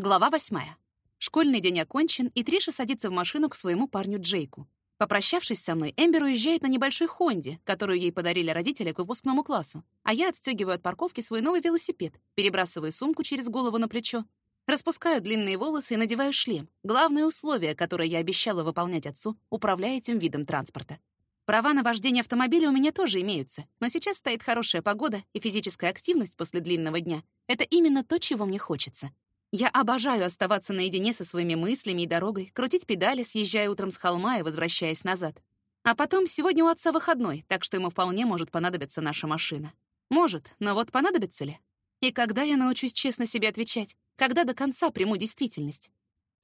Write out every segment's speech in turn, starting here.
Глава восьмая. Школьный день окончен, и Триша садится в машину к своему парню Джейку. Попрощавшись со мной, Эмбер уезжает на небольшой Хонде, которую ей подарили родители к выпускному классу, а я отстегиваю от парковки свой новый велосипед, перебрасываю сумку через голову на плечо, распускаю длинные волосы и надеваю шлем. Главное условие, которое я обещала выполнять отцу, управляя этим видом транспорта. Права на вождение автомобиля у меня тоже имеются, но сейчас стоит хорошая погода, и физическая активность после длинного дня — это именно то, чего мне хочется. Я обожаю оставаться наедине со своими мыслями и дорогой, крутить педали, съезжая утром с холма и возвращаясь назад. А потом сегодня у отца выходной, так что ему вполне может понадобиться наша машина. Может, но вот понадобится ли? И когда я научусь честно себе отвечать? Когда до конца приму действительность?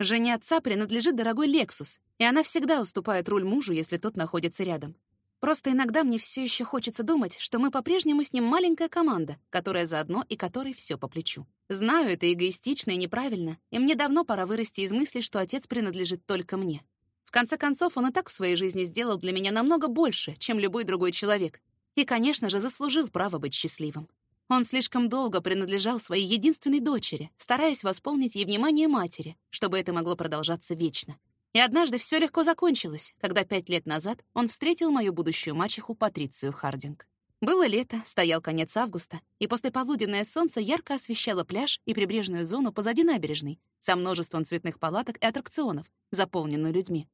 Жене отца принадлежит дорогой Lexus, и она всегда уступает руль мужу, если тот находится рядом. Просто иногда мне все еще хочется думать, что мы по-прежнему с ним маленькая команда, которая заодно и которой все по плечу. Знаю, это эгоистично и неправильно, и мне давно пора вырасти из мысли, что отец принадлежит только мне. В конце концов, он и так в своей жизни сделал для меня намного больше, чем любой другой человек. И, конечно же, заслужил право быть счастливым. Он слишком долго принадлежал своей единственной дочери, стараясь восполнить ей внимание матери, чтобы это могло продолжаться вечно. И однажды все легко закончилось, когда пять лет назад он встретил мою будущую мачеху Патрицию Хардинг. Было лето, стоял конец августа, и после полуденное солнце ярко освещало пляж и прибрежную зону позади набережной со множеством цветных палаток и аттракционов, заполненную людьми.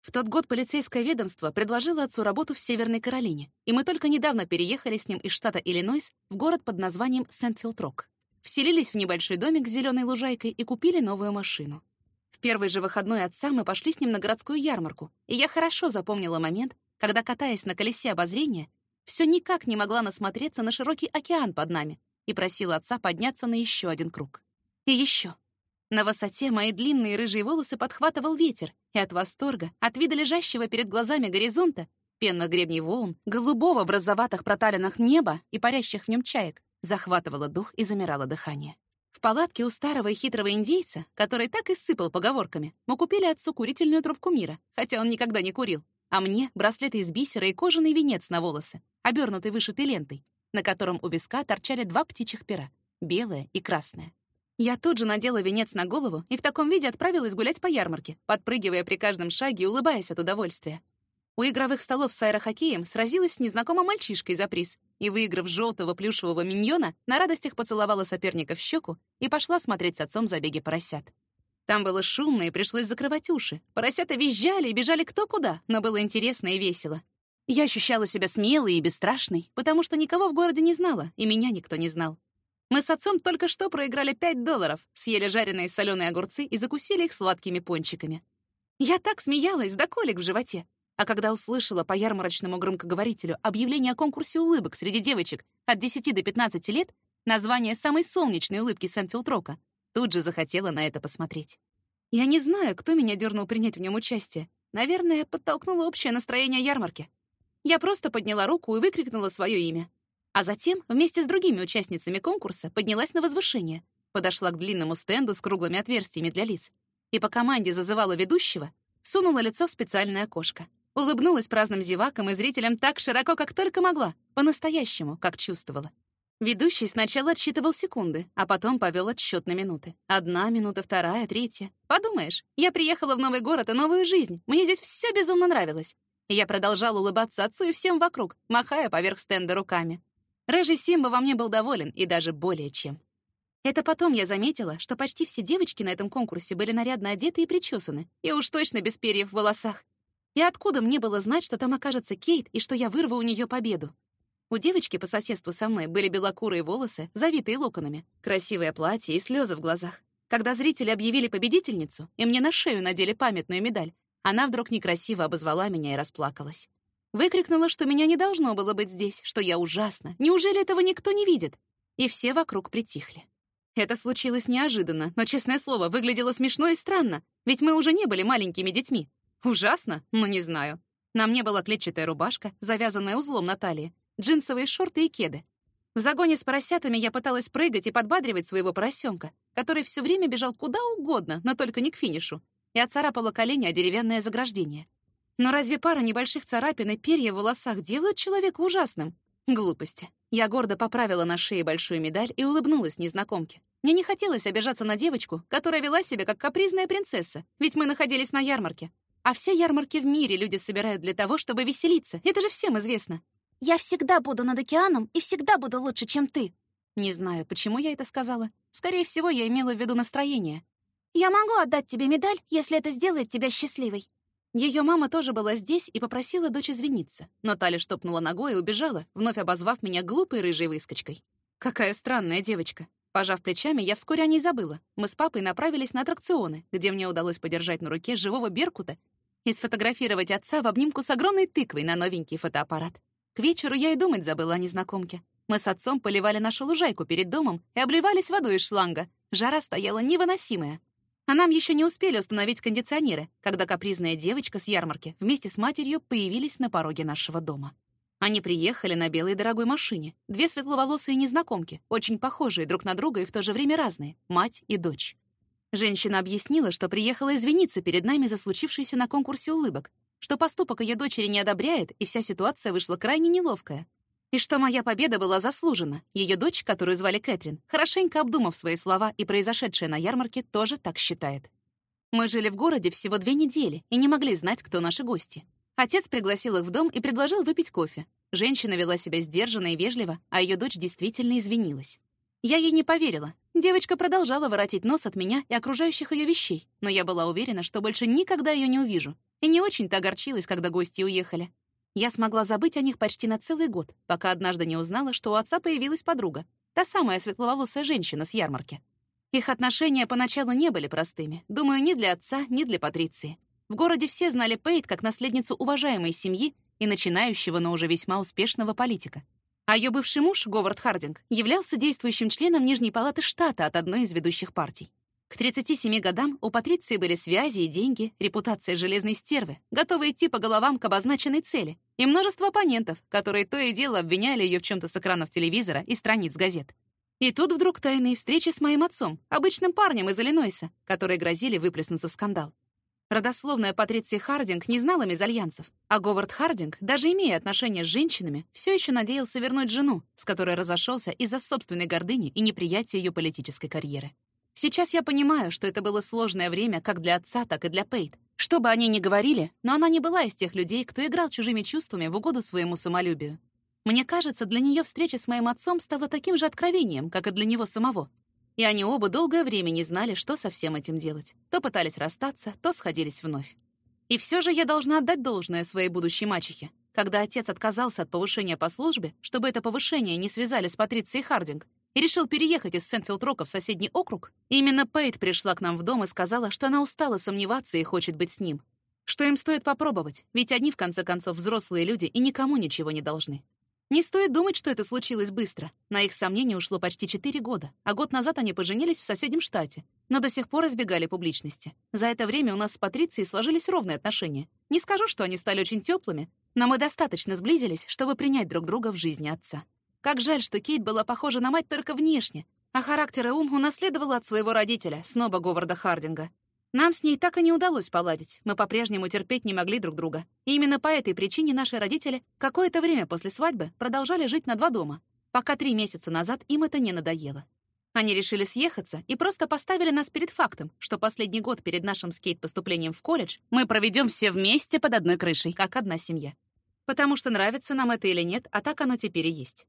В тот год полицейское ведомство предложило отцу работу в Северной Каролине, и мы только недавно переехали с ним из штата Иллинойс в город под названием Сент-Филд-Рок. Вселились в небольшой домик с зеленой лужайкой и купили новую машину. В первый же выходной отца мы пошли с ним на городскую ярмарку, и я хорошо запомнила момент, когда, катаясь на колесе обозрения, все никак не могла насмотреться на широкий океан под нами и просила отца подняться на еще один круг. И еще. На высоте мои длинные рыжие волосы подхватывал ветер, и от восторга, от вида лежащего перед глазами горизонта, пенных гребней волн, голубого в розоватых проталинах неба и парящих в нем чаек, захватывало дух и замирало дыхание. В палатке у старого и хитрого индейца, который так и сыпал поговорками, мы купили отцу курительную трубку мира, хотя он никогда не курил, а мне — браслеты из бисера и кожаный венец на волосы, обернутый вышитой лентой, на котором у виска торчали два птичьих пера — белое и красное. Я тут же надела венец на голову и в таком виде отправилась гулять по ярмарке, подпрыгивая при каждом шаге и улыбаясь от удовольствия. У игровых столов с аэрохоккеем сразилась с незнакомым мальчишкой за приз и, выиграв желтого плюшевого миньона, на радостях поцеловала соперника в щеку и пошла смотреть с отцом забеги поросят. Там было шумно, и пришлось закрывать уши. Поросята визжали и бежали кто куда, но было интересно и весело. Я ощущала себя смелой и бесстрашной, потому что никого в городе не знала, и меня никто не знал. Мы с отцом только что проиграли 5 долларов, съели жареные соленые огурцы и закусили их сладкими пончиками. Я так смеялась, да колик в животе. А когда услышала по ярмарочному громкоговорителю объявление о конкурсе улыбок среди девочек от 10 до 15 лет, название самой солнечной улыбки Сент-Филтрока, тут же захотела на это посмотреть. Я не знаю, кто меня дернул принять в нем участие. Наверное, подтолкнуло общее настроение ярмарки. Я просто подняла руку и выкрикнула свое имя. А затем, вместе с другими участницами конкурса, поднялась на возвышение, подошла к длинному стенду с круглыми отверстиями для лиц и по команде зазывала ведущего, сунула лицо в специальное окошко. Улыбнулась праздным зевакам и зрителям так широко, как только могла, по-настоящему, как чувствовала. Ведущий сначала отсчитывал секунды, а потом повел отсчет на минуты. Одна минута, вторая, третья. Подумаешь, я приехала в новый город и новую жизнь. Мне здесь все безумно нравилось. я продолжала улыбаться отцу и всем вокруг, махая поверх стенда руками. Рыжий Симба во мне был доволен, и даже более чем. Это потом я заметила, что почти все девочки на этом конкурсе были нарядно одеты и причесаны, и уж точно без перьев в волосах. И откуда мне было знать, что там окажется Кейт и что я вырву у нее победу? У девочки по соседству со мной были белокурые волосы, завитые локонами, красивое платье и слезы в глазах. Когда зрители объявили победительницу, и мне на шею надели памятную медаль, она вдруг некрасиво обозвала меня и расплакалась. Выкрикнула, что меня не должно было быть здесь, что я ужасна. Неужели этого никто не видит? И все вокруг притихли. Это случилось неожиданно, но, честное слово, выглядело смешно и странно, ведь мы уже не были маленькими детьми. Ужасно? Ну, не знаю. На мне была клетчатая рубашка, завязанная узлом на талии, джинсовые шорты и кеды. В загоне с поросятами я пыталась прыгать и подбадривать своего поросенка, который все время бежал куда угодно, но только не к финишу, и отцарапала колени о деревянное заграждение. Но разве пара небольших царапин и перья в волосах делают человека ужасным? Глупости. Я гордо поправила на шее большую медаль и улыбнулась незнакомке. Мне не хотелось обижаться на девочку, которая вела себя как капризная принцесса, ведь мы находились на ярмарке. А все ярмарки в мире люди собирают для того, чтобы веселиться. Это же всем известно. «Я всегда буду над океаном и всегда буду лучше, чем ты». Не знаю, почему я это сказала. Скорее всего, я имела в виду настроение. «Я могу отдать тебе медаль, если это сделает тебя счастливой». Ее мама тоже была здесь и попросила дочь извиниться, но та лишь топнула ногой и убежала, вновь обозвав меня глупой рыжей выскочкой. Какая странная девочка. Пожав плечами, я вскоре о ней забыла. Мы с папой направились на аттракционы, где мне удалось подержать на руке живого беркута и сфотографировать отца в обнимку с огромной тыквой на новенький фотоаппарат. К вечеру я и думать забыла о незнакомке. Мы с отцом поливали нашу лужайку перед домом и обливались водой из шланга. Жара стояла невыносимая. А нам еще не успели установить кондиционеры, когда капризная девочка с ярмарки вместе с матерью появились на пороге нашего дома. Они приехали на белой дорогой машине. Две светловолосые незнакомки, очень похожие друг на друга и в то же время разные, мать и дочь. Женщина объяснила, что приехала извиниться перед нами за случившееся на конкурсе улыбок, что поступок ее дочери не одобряет, и вся ситуация вышла крайне неловкая. И что моя победа была заслужена. Ее дочь, которую звали Кэтрин, хорошенько обдумав свои слова и произошедшее на ярмарке, тоже так считает. Мы жили в городе всего две недели и не могли знать, кто наши гости. Отец пригласил их в дом и предложил выпить кофе. Женщина вела себя сдержанно и вежливо, а ее дочь действительно извинилась. Я ей не поверила. Девочка продолжала воротить нос от меня и окружающих ее вещей, но я была уверена, что больше никогда ее не увижу, и не очень-то огорчилась, когда гости уехали. Я смогла забыть о них почти на целый год, пока однажды не узнала, что у отца появилась подруга, та самая светловолосая женщина с ярмарки. Их отношения поначалу не были простыми, думаю, ни для отца, ни для Патриции. В городе все знали Пейт как наследницу уважаемой семьи и начинающего, но уже весьма успешного политика. А ее бывший муж, Говард Хардинг, являлся действующим членом Нижней палаты штата от одной из ведущих партий. К 37 годам у Патриции были связи и деньги, репутация железной стервы, готовые идти по головам к обозначенной цели, и множество оппонентов, которые то и дело обвиняли ее в чем-то с экранов телевизора и страниц газет. И тут вдруг тайные встречи с моим отцом, обычным парнем из Иллинойса, которые грозили выплеснуться в скандал. Родословная Патриция Хардинг не знала мезальянсов, а Говард Хардинг, даже имея отношения с женщинами, все еще надеялся вернуть жену, с которой разошелся из-за собственной гордыни и неприятия ее политической карьеры. Сейчас я понимаю, что это было сложное время как для отца, так и для Пейт. Что бы они ни говорили, но она не была из тех людей, кто играл чужими чувствами в угоду своему самолюбию. Мне кажется, для нее встреча с моим отцом стала таким же откровением, как и для него самого. И они оба долгое время не знали, что со всем этим делать. То пытались расстаться, то сходились вновь. И все же я должна отдать должное своей будущей мачехе. Когда отец отказался от повышения по службе, чтобы это повышение не связали с Патрицией Хардинг, и решил переехать из Сентфилд-Рока в соседний округ, именно Пэт пришла к нам в дом и сказала, что она устала сомневаться и хочет быть с ним. Что им стоит попробовать, ведь они, в конце концов, взрослые люди и никому ничего не должны. Не стоит думать, что это случилось быстро. На их сомнения ушло почти четыре года, а год назад они поженились в соседнем штате, но до сих пор избегали публичности. За это время у нас с Патрицией сложились ровные отношения. Не скажу, что они стали очень теплыми, но мы достаточно сблизились, чтобы принять друг друга в жизни отца. Как жаль, что Кейт была похожа на мать только внешне, а характер и ум унаследовала от своего родителя, сноба Говарда Хардинга. Нам с ней так и не удалось поладить, мы по-прежнему терпеть не могли друг друга. И именно по этой причине наши родители какое-то время после свадьбы продолжали жить на два дома, пока три месяца назад им это не надоело. Они решили съехаться и просто поставили нас перед фактом, что последний год перед нашим скейт-поступлением в колледж мы проведем все вместе под одной крышей, как одна семья. Потому что нравится нам это или нет, а так оно теперь и есть.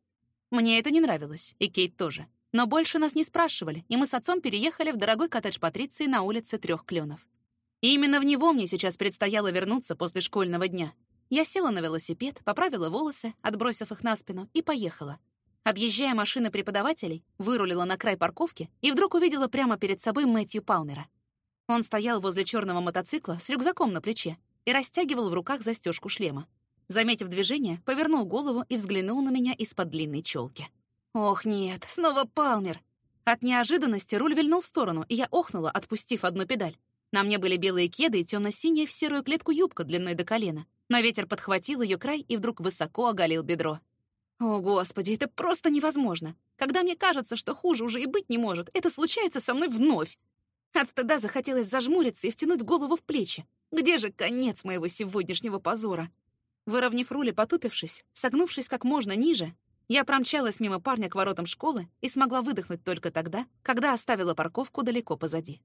Мне это не нравилось, и Кейт тоже. Но больше нас не спрашивали, и мы с отцом переехали в дорогой коттедж Патриции на улице Трех Кленов. И именно в него мне сейчас предстояло вернуться после школьного дня. Я села на велосипед, поправила волосы, отбросив их на спину, и поехала. Объезжая машины преподавателей, вырулила на край парковки и вдруг увидела прямо перед собой Мэтью Палмера. Он стоял возле черного мотоцикла с рюкзаком на плече и растягивал в руках застежку шлема. Заметив движение, повернул голову и взглянул на меня из-под длинной челки. «Ох, нет, снова Палмер!» От неожиданности руль вильнул в сторону, и я охнула, отпустив одну педаль. На мне были белые кеды и темно-синяя в серую клетку юбка длиной до колена. Но ветер подхватил ее край и вдруг высоко оголил бедро. О, Господи, это просто невозможно. Когда мне кажется, что хуже уже и быть не может, это случается со мной вновь. От стыда захотелось зажмуриться и втянуть голову в плечи. Где же конец моего сегодняшнего позора? Выровняв руль и потупившись, согнувшись как можно ниже, Я промчалась мимо парня к воротам школы и смогла выдохнуть только тогда, когда оставила парковку далеко позади.